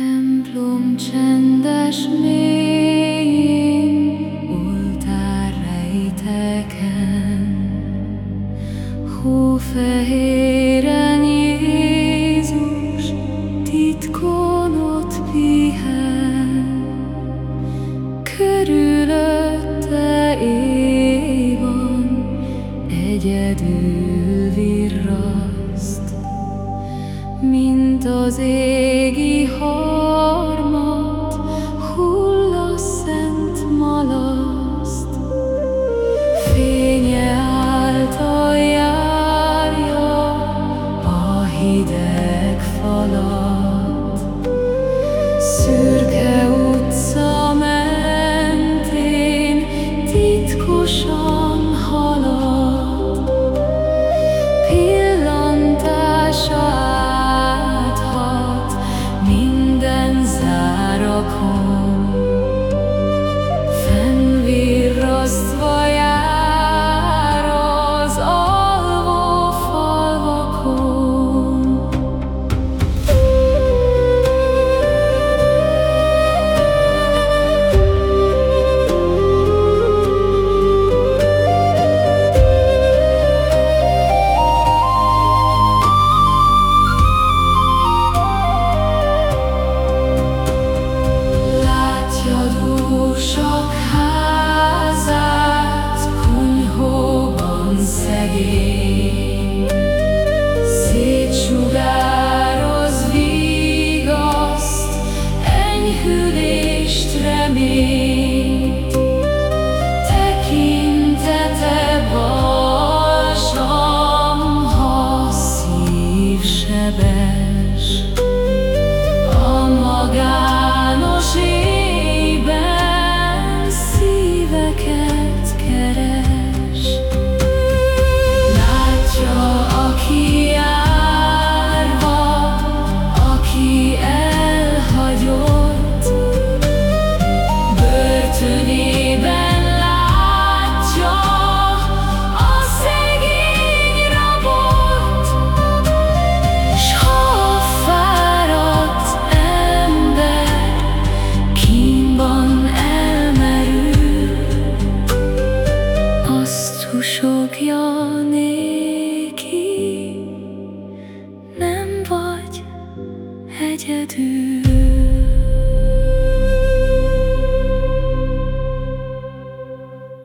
Templom csendes mélyén, oltár rejteken, Hófehéren Jézus titkon ott pihen, Körülötte évan egyedül virraszt, mint az égi harmat hideg falat, enyhülést reményt. Tekintete balsam, ha szív 结局